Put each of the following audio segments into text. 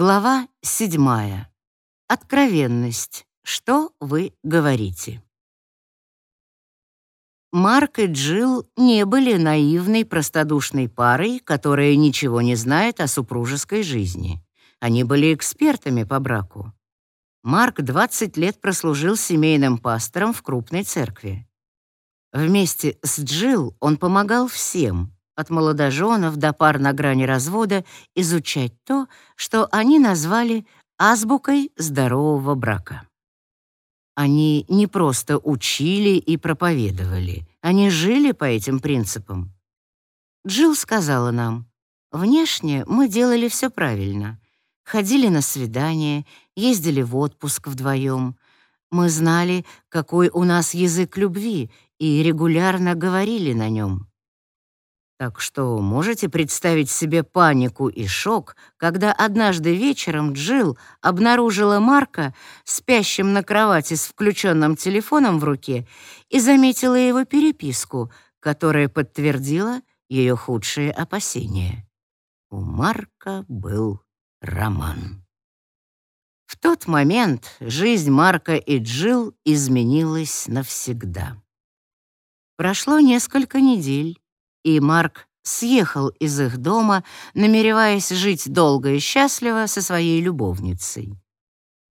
Глава седьмая. Откровенность. Что вы говорите? Марк и Джилл не были наивной, простодушной парой, которая ничего не знает о супружеской жизни. Они были экспертами по браку. Марк 20 лет прослужил семейным пастором в крупной церкви. Вместе с Джилл он помогал всем, от молодоженов до пар на грани развода, изучать то, что они назвали азбукой здорового брака. Они не просто учили и проповедовали, они жили по этим принципам. Джилл сказала нам, «Внешне мы делали все правильно. Ходили на свидания, ездили в отпуск вдвоем. Мы знали, какой у нас язык любви, и регулярно говорили на нем. Так что можете представить себе панику и шок, когда однажды вечером Джилл обнаружила Марка спящим на кровати с включенным телефоном в руке и заметила его переписку, которая подтвердила ее худшие опасения. У Марка был роман. В тот момент жизнь Марка и Джилл изменилась навсегда. Прошло несколько недель, и Марк съехал из их дома, намереваясь жить долго и счастливо со своей любовницей.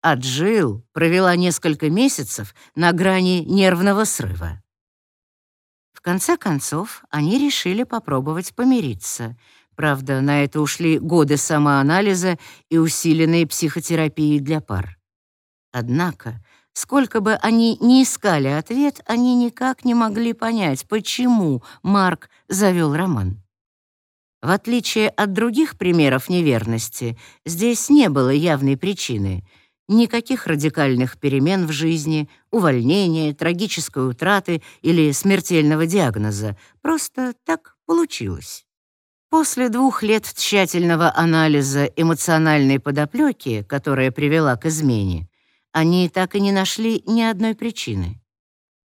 А Джилл провела несколько месяцев на грани нервного срыва. В конце концов, они решили попробовать помириться. Правда, на это ушли годы самоанализа и усиленной психотерапии для пар. Однако Сколько бы они ни искали ответ, они никак не могли понять, почему Марк завел роман. В отличие от других примеров неверности, здесь не было явной причины, никаких радикальных перемен в жизни, увольнения, трагической утраты или смертельного диагноза. Просто так получилось. После двух лет тщательного анализа эмоциональной подоплеки, которая привела к измене, они так и не нашли ни одной причины.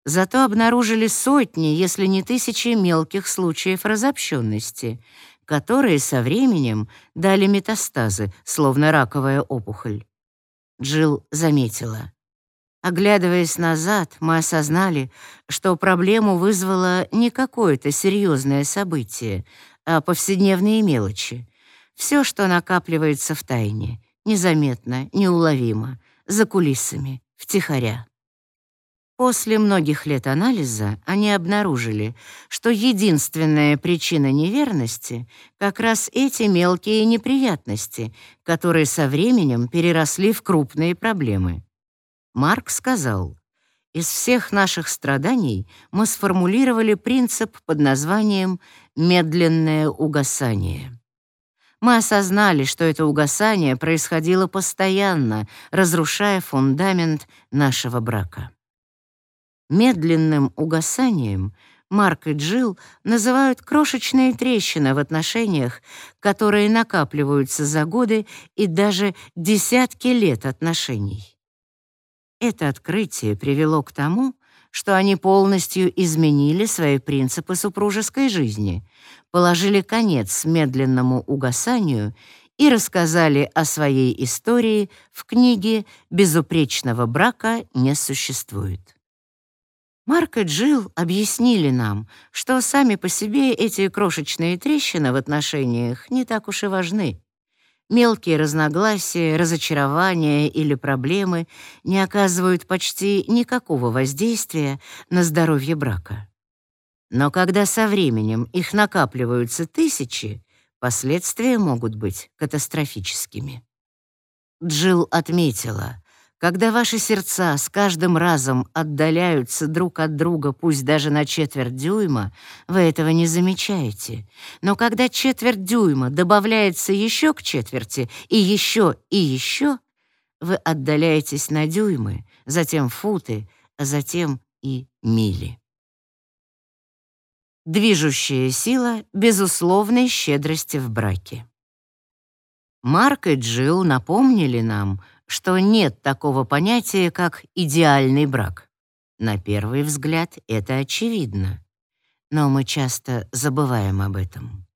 Зато обнаружили сотни, если не тысячи мелких случаев разобщенности, которые со временем дали метастазы, словно раковая опухоль. Джилл заметила. Оглядываясь назад, мы осознали, что проблему вызвало не какое-то серьезное событие, а повседневные мелочи. Все, что накапливается в тайне, незаметно, неуловимо, за кулисами, втихаря. После многих лет анализа они обнаружили, что единственная причина неверности как раз эти мелкие неприятности, которые со временем переросли в крупные проблемы. Марк сказал, «Из всех наших страданий мы сформулировали принцип под названием «медленное угасание». Мы осознали, что это угасание происходило постоянно, разрушая фундамент нашего брака. Медленным угасанием Марк и Джилл называют крошечные трещины в отношениях, которые накапливаются за годы и даже десятки лет отношений. Это открытие привело к тому, что они полностью изменили свои принципы супружеской жизни, положили конец медленному угасанию и рассказали о своей истории в книге «Безупречного брака не существует». Марк и Джилл объяснили нам, что сами по себе эти крошечные трещины в отношениях не так уж и важны. Мелкие разногласия, разочарования или проблемы не оказывают почти никакого воздействия на здоровье брака. Но когда со временем их накапливаются тысячи, последствия могут быть катастрофическими. Джилл отметила, когда ваши сердца с каждым разом отдаляются друг от друга, пусть даже на четверть дюйма, вы этого не замечаете. Но когда четверть дюйма добавляется еще к четверти, и еще, и еще, вы отдаляетесь на дюймы, затем футы, а затем и мили. Движущая сила безусловной щедрости в браке. Марк и Джилл напомнили нам, что нет такого понятия, как идеальный брак. На первый взгляд это очевидно, но мы часто забываем об этом.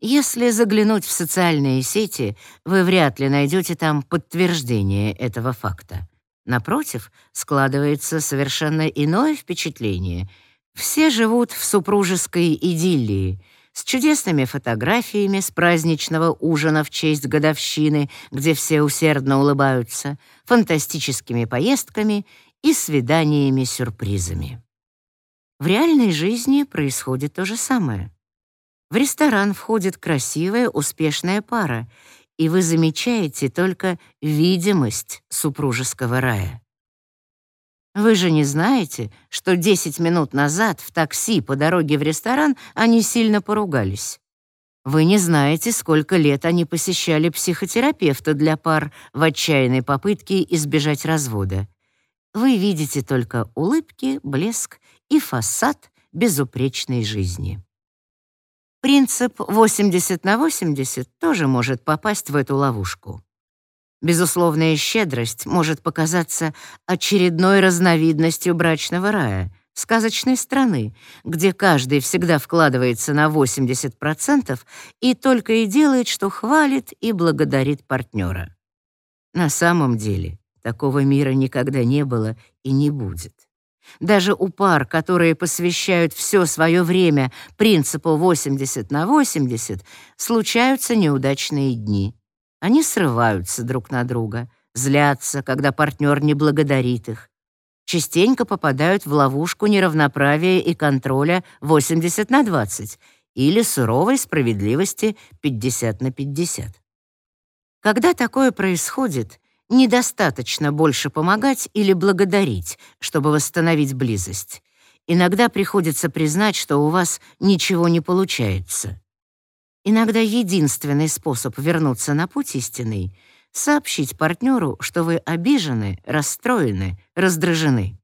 Если заглянуть в социальные сети, вы вряд ли найдете там подтверждение этого факта. Напротив, складывается совершенно иное впечатление. Все живут в супружеской идиллии, с чудесными фотографиями с праздничного ужина в честь годовщины, где все усердно улыбаются, фантастическими поездками и свиданиями-сюрпризами. В реальной жизни происходит то же самое. В ресторан входит красивая, успешная пара, и вы замечаете только видимость супружеского рая. Вы же не знаете, что 10 минут назад в такси по дороге в ресторан они сильно поругались. Вы не знаете, сколько лет они посещали психотерапевта для пар в отчаянной попытке избежать развода. Вы видите только улыбки, блеск и фасад безупречной жизни. Принцип 80 на 80 тоже может попасть в эту ловушку. Безусловная щедрость может показаться очередной разновидностью брачного рая, сказочной страны, где каждый всегда вкладывается на 80% и только и делает, что хвалит и благодарит партнера. На самом деле такого мира никогда не было и не будет. Даже у пар, которые посвящают все свое время принципу 80 на 80, случаются неудачные дни. Они срываются друг на друга, злятся, когда партнер не благодарит их. Частенько попадают в ловушку неравноправия и контроля 80 на 20 или суровой справедливости 50 на 50. Когда такое происходит, недостаточно больше помогать или благодарить, чтобы восстановить близость. Иногда приходится признать, что у вас ничего не получается. Иногда единственный способ вернуться на путь истинный — сообщить партнеру, что вы обижены, расстроены, раздражены.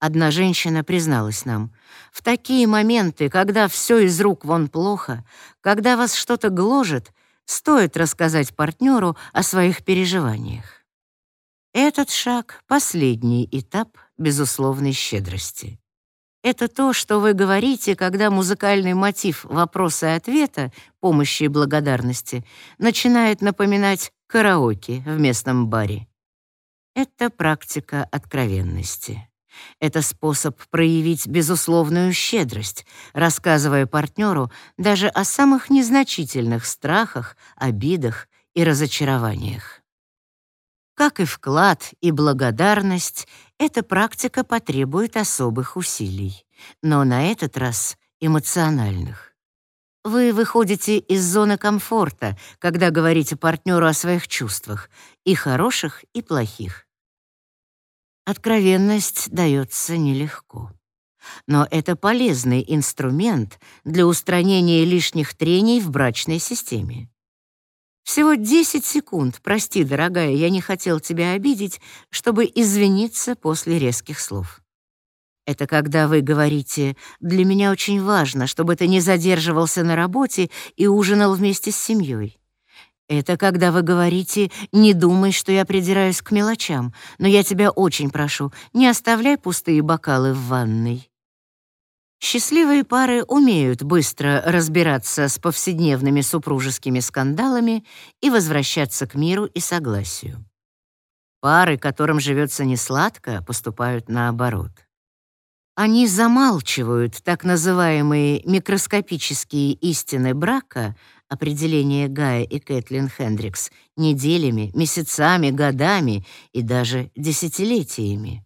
Одна женщина призналась нам, в такие моменты, когда все из рук вон плохо, когда вас что-то гложет, стоит рассказать партнеру о своих переживаниях. Этот шаг — последний этап безусловной щедрости. Это то, что вы говорите, когда музыкальный мотив вопроса и ответа, помощи и благодарности начинает напоминать караоке в местном баре. Это практика откровенности. Это способ проявить безусловную щедрость, рассказывая партнеру даже о самых незначительных страхах, обидах и разочарованиях. Как и вклад и благодарность, эта практика потребует особых усилий, но на этот раз эмоциональных. Вы выходите из зоны комфорта, когда говорите партнеру о своих чувствах, и хороших, и плохих. Откровенность дается нелегко. Но это полезный инструмент для устранения лишних трений в брачной системе. Всего 10 секунд, прости, дорогая, я не хотел тебя обидеть, чтобы извиниться после резких слов. Это когда вы говорите «для меня очень важно, чтобы ты не задерживался на работе и ужинал вместе с семьей». Это когда вы говорите «не думай, что я придираюсь к мелочам, но я тебя очень прошу, не оставляй пустые бокалы в ванной». Счастливые пары умеют быстро разбираться с повседневными супружескими скандалами и возвращаться к миру и согласию. Пары, которым живется несладко, поступают наоборот. Они замалчивают так называемые микроскопические истины брака, определение Гая и Кэтлин Хендрикс, неделями, месяцами, годами и даже десятилетиями.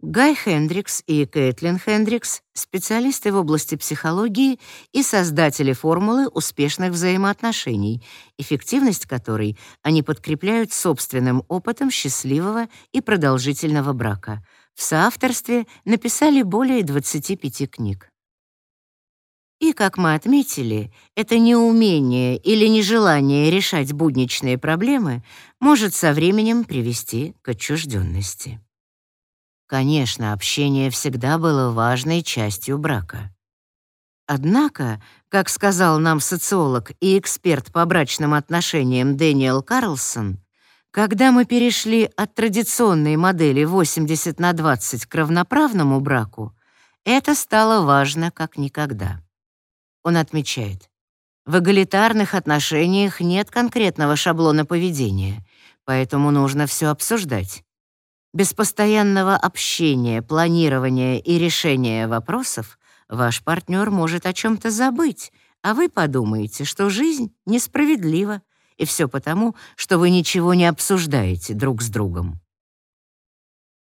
Гай Хендрикс и Кэтлин Хендрикс — специалисты в области психологии и создатели формулы успешных взаимоотношений, эффективность которой они подкрепляют собственным опытом счастливого и продолжительного брака. В соавторстве написали более 25 книг. И, как мы отметили, это неумение или нежелание решать будничные проблемы может со временем привести к отчужденности. Конечно, общение всегда было важной частью брака. Однако, как сказал нам социолог и эксперт по брачным отношениям Дэниел Карлсон, когда мы перешли от традиционной модели 80 на 20 к равноправному браку, это стало важно как никогда. Он отмечает, В эгалитарных отношениях нет конкретного шаблона поведения, поэтому нужно все обсуждать. Без постоянного общения, планирования и решения вопросов ваш партнер может о чем-то забыть, а вы подумаете, что жизнь несправедлива, и все потому, что вы ничего не обсуждаете друг с другом.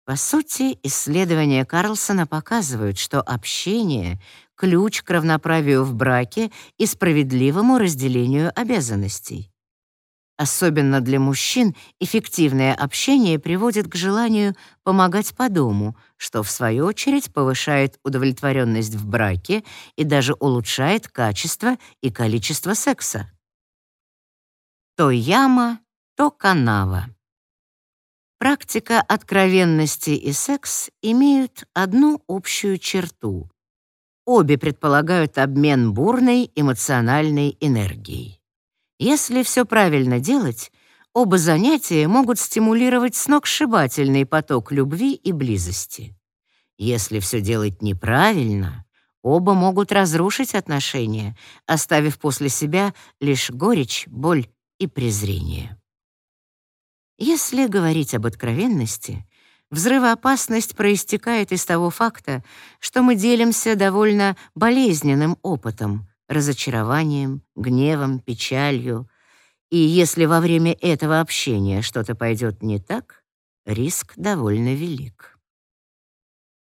По сути, исследования Карлсона показывают, что общение — ключ к равноправию в браке и справедливому разделению обязанностей. Особенно для мужчин эффективное общение приводит к желанию помогать по дому, что в свою очередь повышает удовлетворенность в браке и даже улучшает качество и количество секса. То яма, то канава. Практика откровенности и секс имеют одну общую черту. Обе предполагают обмен бурной эмоциональной энергией. Если все правильно делать, оба занятия могут стимулировать сногсшибательный поток любви и близости. Если все делать неправильно, оба могут разрушить отношения, оставив после себя лишь горечь, боль и презрение. Если говорить об откровенности, взрывоопасность проистекает из того факта, что мы делимся довольно болезненным опытом, разочарованием, гневом, печалью. И если во время этого общения что-то пойдет не так, риск довольно велик.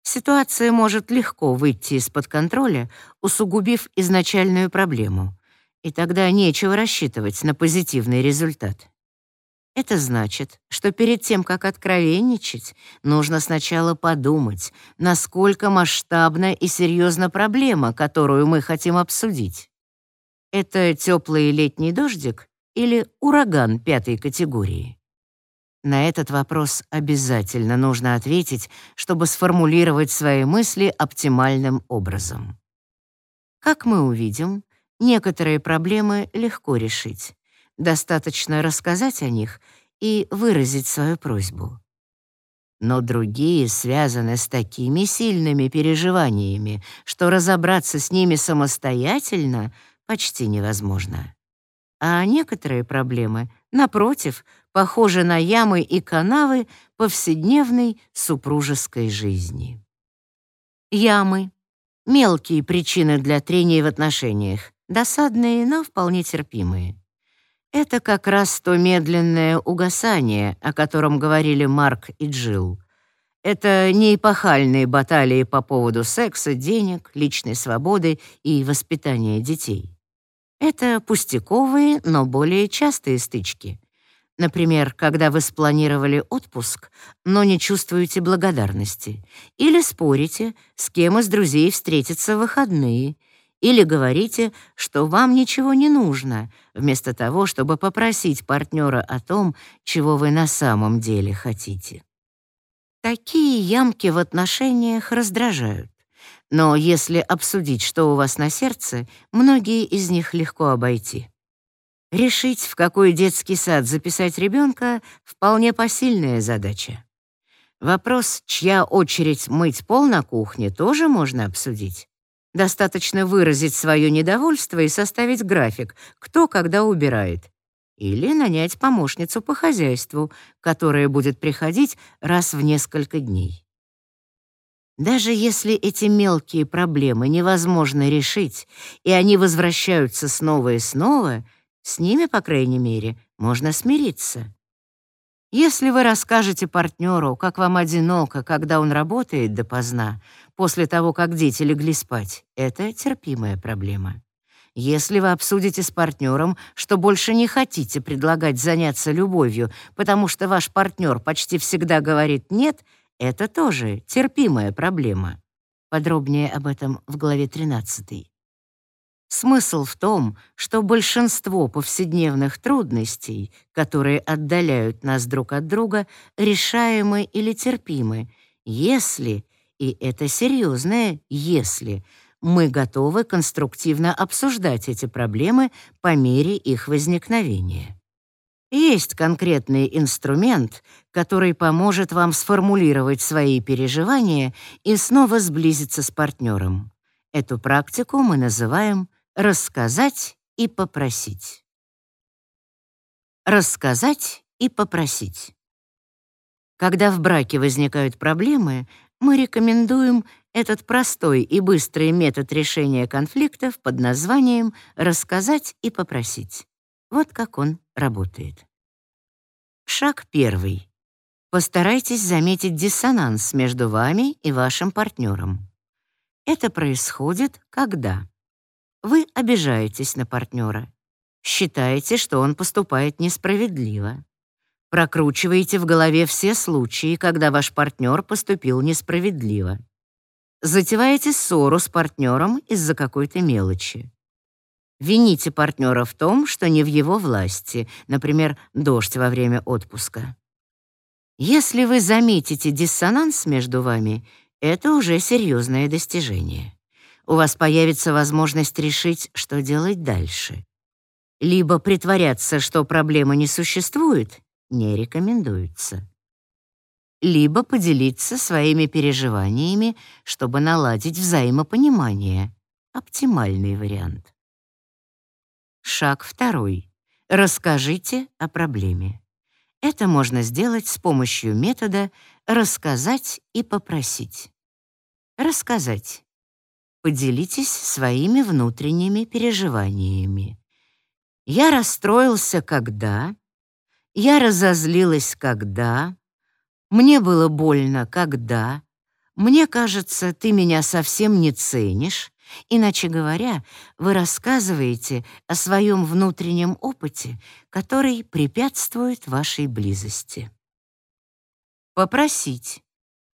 Ситуация может легко выйти из-под контроля, усугубив изначальную проблему, и тогда нечего рассчитывать на позитивный результат. Это значит, что перед тем, как откровенничать, нужно сначала подумать, насколько масштабна и серьезна проблема, которую мы хотим обсудить. Это теплый летний дождик или ураган пятой категории? На этот вопрос обязательно нужно ответить, чтобы сформулировать свои мысли оптимальным образом. Как мы увидим, некоторые проблемы легко решить. Достаточно рассказать о них и выразить свою просьбу. Но другие связаны с такими сильными переживаниями, что разобраться с ними самостоятельно почти невозможно. А некоторые проблемы, напротив, похожи на ямы и канавы повседневной супружеской жизни. Ямы — мелкие причины для трения в отношениях, досадные, но вполне терпимые. Это как раз то медленное угасание, о котором говорили Марк и Джилл. Это не эпохальные баталии по поводу секса, денег, личной свободы и воспитания детей. Это пустяковые, но более частые стычки. Например, когда вы спланировали отпуск, но не чувствуете благодарности, или спорите, с кем из друзей встретиться в выходные, или говорите, что вам ничего не нужно, вместо того, чтобы попросить партнера о том, чего вы на самом деле хотите. Такие ямки в отношениях раздражают. Но если обсудить, что у вас на сердце, многие из них легко обойти. Решить, в какой детский сад записать ребенка, вполне посильная задача. Вопрос, чья очередь мыть пол на кухне, тоже можно обсудить. Достаточно выразить свое недовольство и составить график, кто когда убирает. Или нанять помощницу по хозяйству, которая будет приходить раз в несколько дней. Даже если эти мелкие проблемы невозможно решить, и они возвращаются снова и снова, с ними, по крайней мере, можно смириться. Если вы расскажете партнеру, как вам одиноко, когда он работает допоздна, после того, как дети легли спать, это терпимая проблема. Если вы обсудите с партнером, что больше не хотите предлагать заняться любовью, потому что ваш партнер почти всегда говорит «нет», это тоже терпимая проблема. Подробнее об этом в главе 13. Смысл в том, что большинство повседневных трудностей, которые отдаляют нас друг от друга, решаемы или терпимы, если, и это серьезное «если», мы готовы конструктивно обсуждать эти проблемы по мере их возникновения. Есть конкретный инструмент, который поможет вам сформулировать свои переживания и снова сблизиться с партнером. Эту практику мы называем рассказать и попросить. Рассказать и попросить. Когда в браке возникают проблемы, мы рекомендуем этот простой и быстрый метод решения конфликтов под названием «рассказать и попросить». Вот как он работает. Шаг первый. Постарайтесь заметить диссонанс между вами и вашим партнером. Это происходит, когда вы обижаетесь на партнера, считаете, что он поступает несправедливо, прокручиваете в голове все случаи, когда ваш партнер поступил несправедливо, затеваете ссору с партнером из-за какой-то мелочи, Вините партнера в том, что не в его власти, например, дождь во время отпуска. Если вы заметите диссонанс между вами, это уже серьезное достижение. У вас появится возможность решить, что делать дальше. Либо притворяться, что проблемы не существует, не рекомендуется. Либо поделиться своими переживаниями, чтобы наладить взаимопонимание. Оптимальный вариант. Шаг второй. Расскажите о проблеме. Это можно сделать с помощью метода «рассказать и попросить». Рассказать. Поделитесь своими внутренними переживаниями. Я расстроился, когда... Я разозлилась, когда... Мне было больно, когда... Мне кажется, ты меня совсем не ценишь. Иначе говоря, вы рассказываете о своем внутреннем опыте, который препятствует вашей близости. Попросить.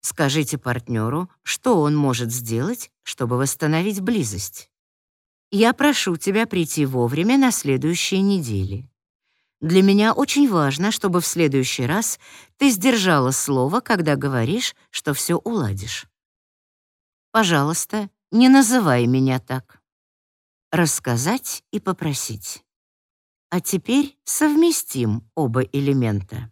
Скажите партнеру, что он может сделать, чтобы восстановить близость. Я прошу тебя прийти вовремя на следующей неделе. Для меня очень важно, чтобы в следующий раз ты сдержала слово, когда говоришь, что все уладишь. Пожалуйста, не называй меня так. Рассказать и попросить. А теперь совместим оба элемента.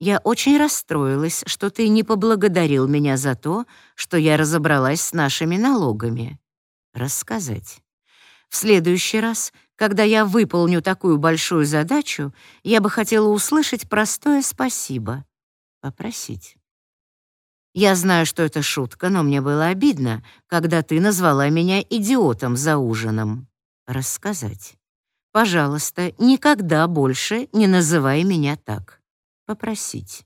Я очень расстроилась, что ты не поблагодарил меня за то, что я разобралась с нашими налогами. Рассказать. В следующий раз, когда я выполню такую большую задачу, я бы хотела услышать простое спасибо. Попросить. Я знаю, что это шутка, но мне было обидно, когда ты назвала меня идиотом за ужином. Рассказать. Пожалуйста, никогда больше не называй меня так. Попросить.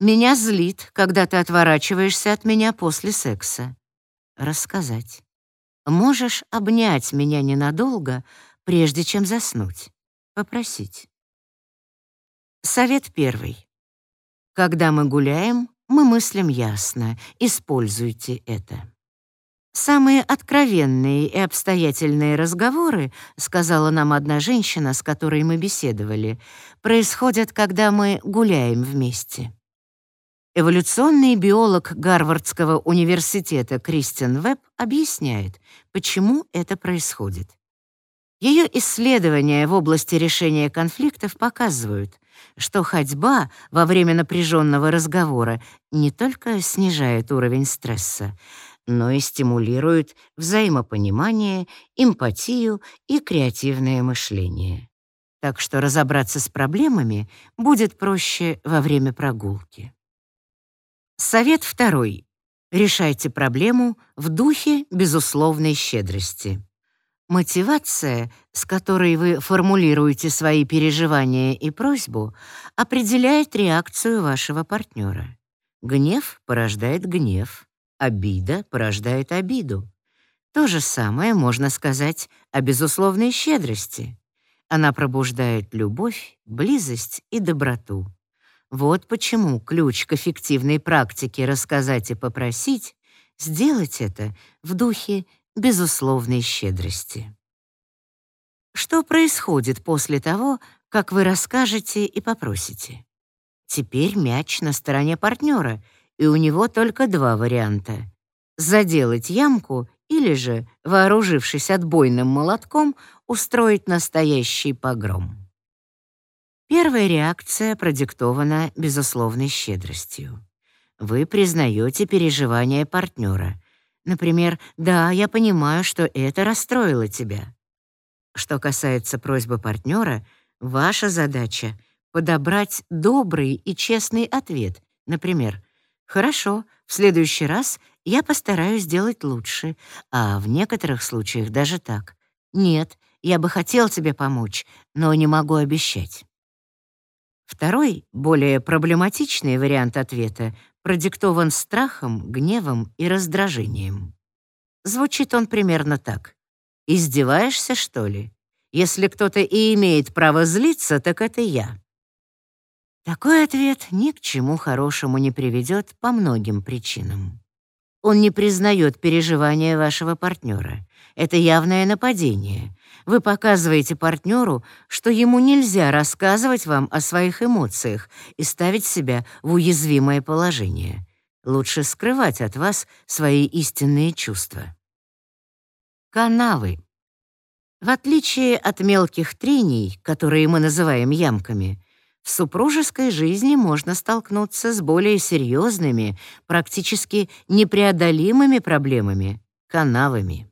Меня злит, когда ты отворачиваешься от меня после секса. Рассказать. Можешь обнять меня ненадолго, прежде чем заснуть. Попросить. Совет первый. Когда мы гуляем, мы мыслим ясно, используйте это. Самые откровенные и обстоятельные разговоры, сказала нам одна женщина, с которой мы беседовали, происходят, когда мы гуляем вместе. Эволюционный биолог Гарвардского университета Кристиан Веб объясняет, почему это происходит. Ее исследования в области решения конфликтов показывают, что ходьба во время напряженного разговора не только снижает уровень стресса, но и стимулирует взаимопонимание, эмпатию и креативное мышление. Так что разобраться с проблемами будет проще во время прогулки. Совет второй. Решайте проблему в духе безусловной щедрости. Мотивация, с которой вы формулируете свои переживания и просьбу, определяет реакцию вашего партнера. Гнев порождает гнев, обида порождает обиду. То же самое можно сказать о безусловной щедрости. Она пробуждает любовь, близость и доброту. Вот почему ключ к эффективной практике рассказать и попросить — сделать это в духе безусловной щедрости. Что происходит после того, как вы расскажете и попросите? Теперь мяч на стороне партнера, и у него только два варианта — заделать ямку или же, вооружившись отбойным молотком, устроить настоящий погром. Первая реакция продиктована безусловной щедростью. Вы признаете переживания партнера — Например, «Да, я понимаю, что это расстроило тебя». Что касается просьбы партнера, ваша задача — подобрать добрый и честный ответ. Например, «Хорошо, в следующий раз я постараюсь сделать лучше», а в некоторых случаях даже так. «Нет, я бы хотел тебе помочь, но не могу обещать». Второй, более проблематичный вариант ответа продиктован страхом, гневом и раздражением. Звучит он примерно так. «Издеваешься, что ли? Если кто-то и имеет право злиться, так это я». Такой ответ ни к чему хорошему не приведет по многим причинам. Он не признает переживания вашего партнера. Это явное нападение. Вы показываете партнеру, что ему нельзя рассказывать вам о своих эмоциях и ставить себя в уязвимое положение. Лучше скрывать от вас свои истинные чувства. Канавы. В отличие от мелких трений, которые мы называем ямками, в супружеской жизни можно столкнуться с более серьезными, практически непреодолимыми проблемами — канавами.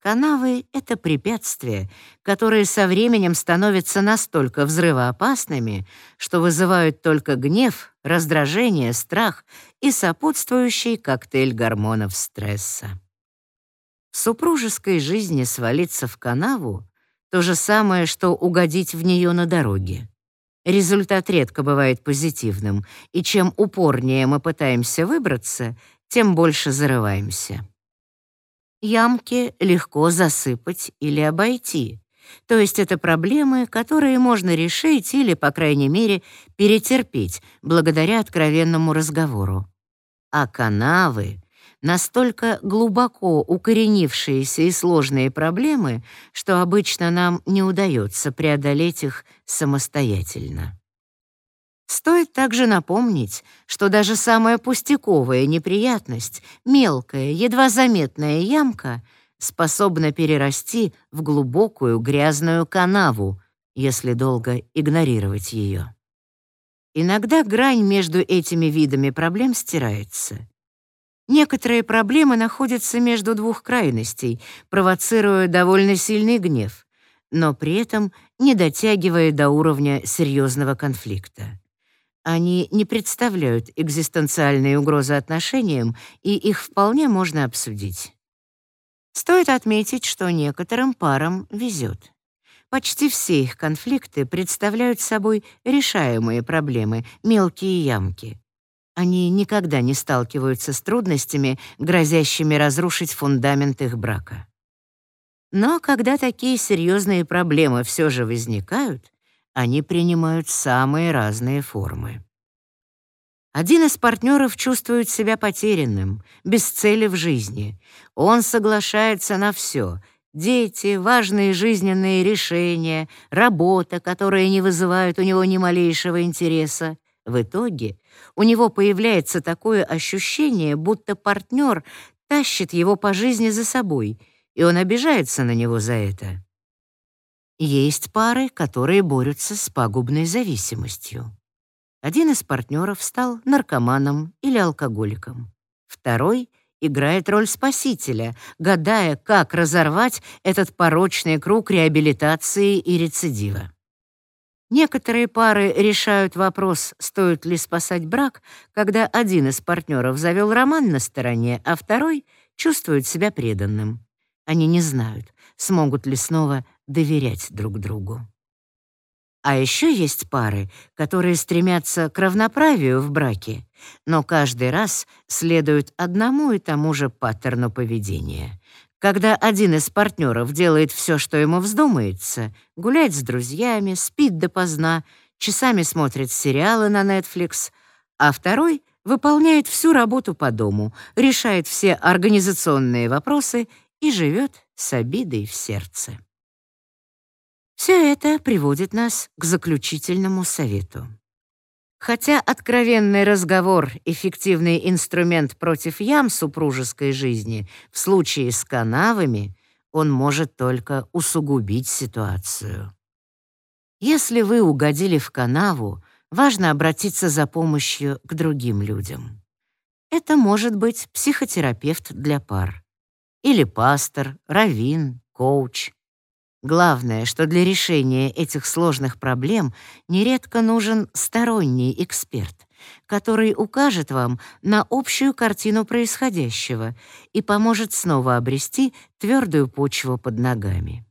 Канавы — это препятствия, которые со временем становятся настолько взрывоопасными, что вызывают только гнев, раздражение, страх и сопутствующий коктейль гормонов стресса. В супружеской жизни свалиться в канаву — то же самое, что угодить в нее на дороге. Результат редко бывает позитивным, и чем упорнее мы пытаемся выбраться, тем больше зарываемся. Ямки легко засыпать или обойти. То есть это проблемы, которые можно решить или, по крайней мере, перетерпеть благодаря откровенному разговору. А канавы настолько глубоко укоренившиеся и сложные проблемы, что обычно нам не удается преодолеть их самостоятельно. Стоит также напомнить, что даже самая пустяковая неприятность, мелкая, едва заметная ямка способна перерасти в глубокую грязную канаву, если долго игнорировать ее. Иногда грань между этими видами проблем стирается. Некоторые проблемы находятся между двух крайностей, провоцируя довольно сильный гнев, но при этом не дотягивая до уровня серьезного конфликта. Они не представляют экзистенциальной угрозы отношениям, и их вполне можно обсудить. Стоит отметить, что некоторым парам везет. Почти все их конфликты представляют собой решаемые проблемы, мелкие ямки. Они никогда не сталкиваются с трудностями, грозящими разрушить фундамент их брака. Но когда такие серьезные проблемы все же возникают, они принимают самые разные формы. Один из партнеров чувствует себя потерянным, без цели в жизни. Он соглашается на все — дети, важные жизненные решения, работа, которые не вызывают у него ни малейшего интереса. В итоге у него появляется такое ощущение, будто партнер тащит его по жизни за собой, и он обижается на него за это. Есть пары, которые борются с пагубной зависимостью. Один из партнеров стал наркоманом или алкоголиком. Второй играет роль спасителя, гадая, как разорвать этот порочный круг реабилитации и рецидива. Некоторые пары решают вопрос, стоит ли спасать брак, когда один из партнеров завел роман на стороне, а второй чувствует себя преданным. Они не знают, смогут ли снова доверять друг другу. А еще есть пары, которые стремятся к равноправию в браке, но каждый раз следуют одному и тому же паттерну поведения. Когда один из партнеров делает все, что ему вздумается, гуляет с друзьями, спит допоздна, часами смотрит сериалы на Netflix, а второй выполняет всю работу по дому, решает все организационные вопросы и живет с обидой в сердце. Все это приводит нас к заключительному совету. Хотя откровенный разговор — эффективный инструмент против ям супружеской жизни, в случае с канавами он может только усугубить ситуацию. Если вы угодили в канаву, важно обратиться за помощью к другим людям. Это может быть психотерапевт для пар, или пастор, раввин, коуч. Главное, что для решения этих сложных проблем нередко нужен сторонний эксперт, который укажет вам на общую картину происходящего и поможет снова обрести твердую почву под ногами.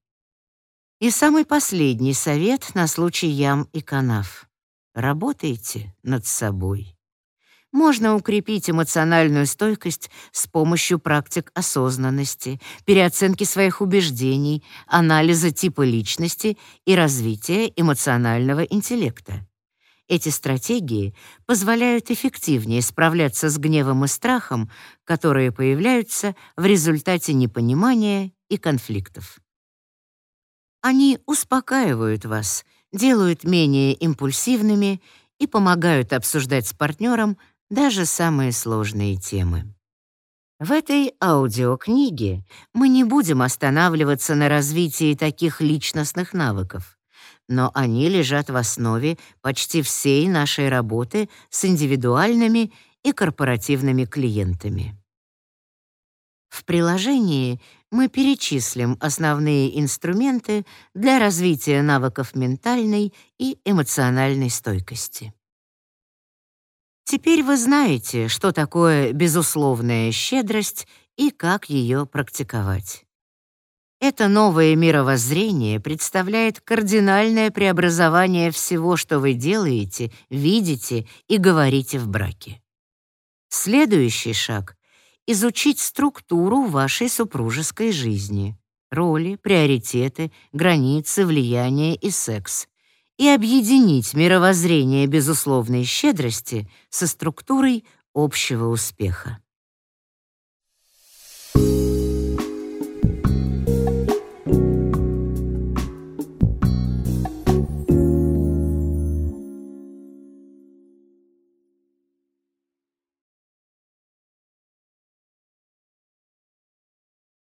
И самый последний совет на случай ям и канав. Работайте над собой. Можно укрепить эмоциональную стойкость с помощью практик осознанности, переоценки своих убеждений, анализа типа личности и развития эмоционального интеллекта. Эти стратегии позволяют эффективнее справляться с гневом и страхом, которые появляются в результате непонимания и конфликтов. Они успокаивают вас, делают менее импульсивными и помогают обсуждать с партнером даже самые сложные темы. В этой аудиокниге мы не будем останавливаться на развитии таких личностных навыков, но они лежат в основе почти всей нашей работы с индивидуальными и корпоративными клиентами. В приложении мы перечислим основные инструменты для развития навыков ментальной и эмоциональной стойкости. Теперь вы знаете, что такое безусловная щедрость и как ее практиковать. Это новое мировоззрение представляет кардинальное преобразование всего, что вы делаете, видите и говорите в браке. Следующий шаг — изучить структуру вашей супружеской жизни, роли, приоритеты, границы, влияние и секс, и объединить мировоззрение безусловной щедрости со структурой общего успеха.